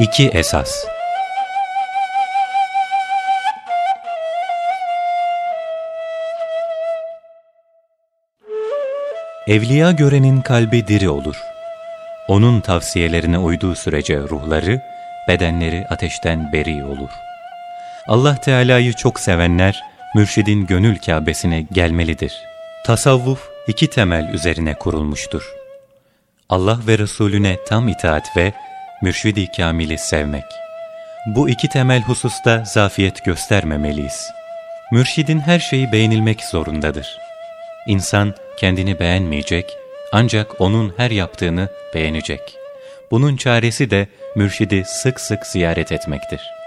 İki Esas Evliya görenin kalbi diri olur. Onun tavsiyelerine uyduğu sürece ruhları, bedenleri ateşten beri olur. Allah Teala'yı çok sevenler, mürşidin gönül kâbesine gelmelidir. Tasavvuf iki temel üzerine kurulmuştur. Allah ve Resulüne tam itaat ve mürşidi kamili sevmek. Bu iki temel hususta zafiyet göstermemeliyiz. Mürşidin her şeyi beğenilmek zorundadır. İnsan kendini beğenmeyecek, ancak onun her yaptığını beğenecek. Bunun çaresi de mürşidi sık sık ziyaret etmektir.